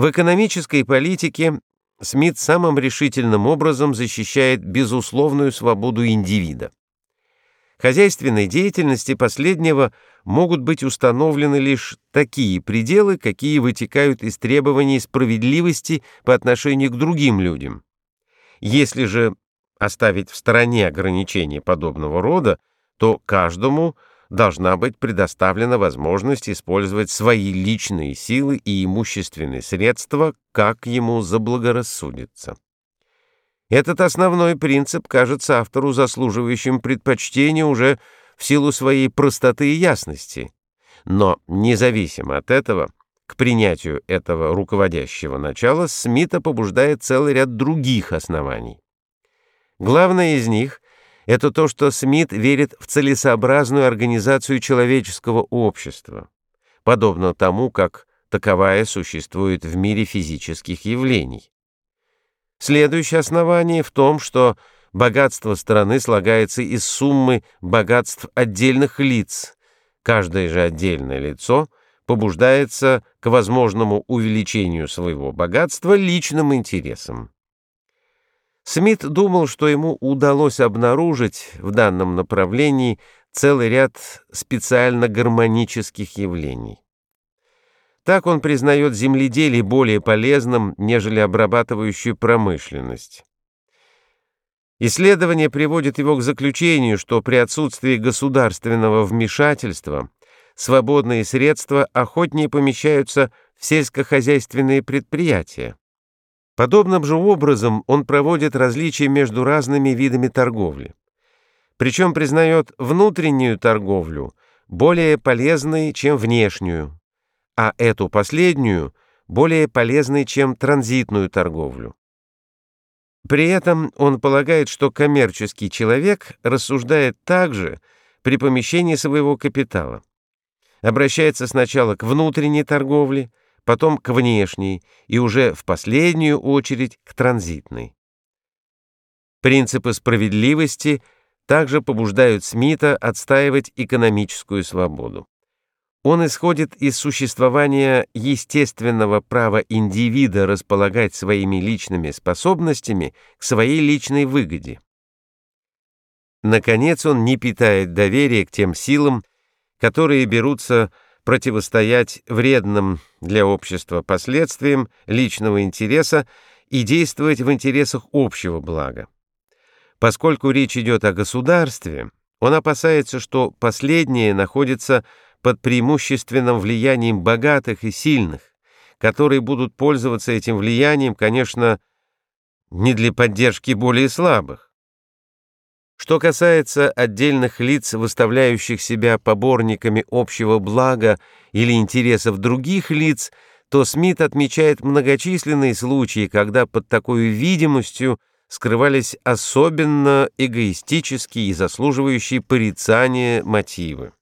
В экономической политике Смит самым решительным образом защищает безусловную свободу индивида. Хозяйственной деятельности последнего могут быть установлены лишь такие пределы, какие вытекают из требований справедливости по отношению к другим людям. Если же оставить в стороне ограничения подобного рода, то каждому – должна быть предоставлена возможность использовать свои личные силы и имущественные средства, как ему заблагорассудится. Этот основной принцип кажется автору заслуживающим предпочтения уже в силу своей простоты и ясности. Но независимо от этого, к принятию этого руководящего начала Смита побуждает целый ряд других оснований. Главное из них это то, что Смит верит в целесообразную организацию человеческого общества, подобно тому, как таковая существует в мире физических явлений. Следующее основание в том, что богатство страны слагается из суммы богатств отдельных лиц. Каждое же отдельное лицо побуждается к возможному увеличению своего богатства личным интересом. Смит думал, что ему удалось обнаружить в данном направлении целый ряд специально гармонических явлений. Так он признает земледелие более полезным, нежели обрабатывающую промышленность. Исследование приводит его к заключению, что при отсутствии государственного вмешательства свободные средства охотнее помещаются в сельскохозяйственные предприятия. Подобным же образом он проводит различия между разными видами торговли. Причем признает внутреннюю торговлю более полезной, чем внешнюю, а эту последнюю более полезной, чем транзитную торговлю. При этом он полагает, что коммерческий человек рассуждает также при помещении своего капитала. Обращается сначала к внутренней торговле, потом к внешней и уже в последнюю очередь к транзитной. Принципы справедливости также побуждают Смита отстаивать экономическую свободу. Он исходит из существования естественного права индивида располагать своими личными способностями к своей личной выгоде. Наконец, он не питает доверия к тем силам, которые берутся противостоять вредным для общества последствиям личного интереса и действовать в интересах общего блага. Поскольку речь идет о государстве, он опасается, что последнее находится под преимущественным влиянием богатых и сильных, которые будут пользоваться этим влиянием, конечно, не для поддержки более слабых. Что касается отдельных лиц, выставляющих себя поборниками общего блага или интересов других лиц, то Смит отмечает многочисленные случаи, когда под такой видимостью скрывались особенно эгоистические и заслуживающие порицания мотивы.